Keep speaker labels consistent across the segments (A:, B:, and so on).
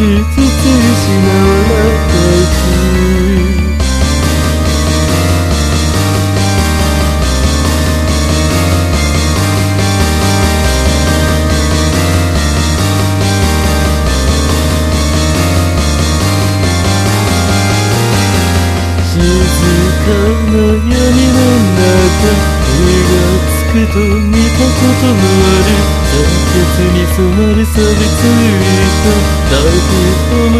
A: しずつ失われていくかな闇の中手がつくと見たこともある酸欠に染まり錆びついた。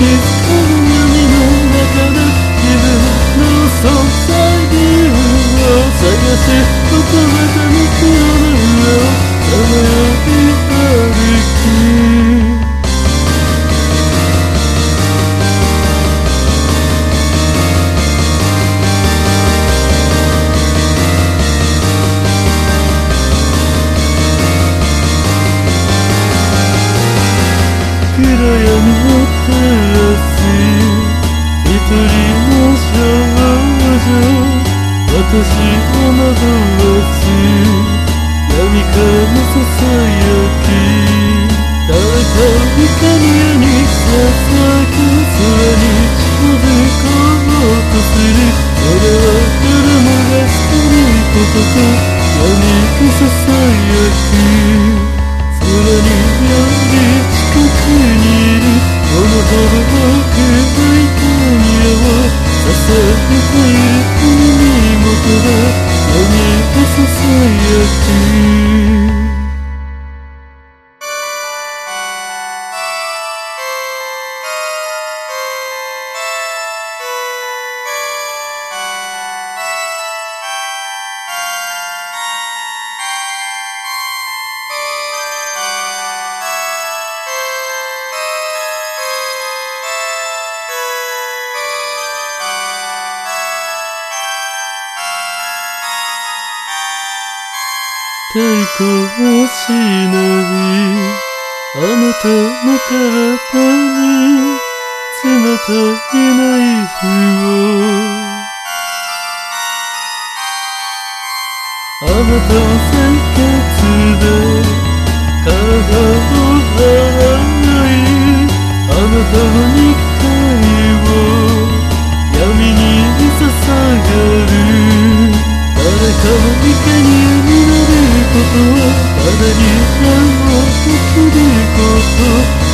A: 闇私を惑わす闇からささやき誰かに神にささく空に近づこうとするそれは誰もが知ってることと何かささやき空により近くにいる。このほど在四月底。太鼓をしないあなたの体に冷たいナイフを。あなたを清潔で体を洗い。あなたの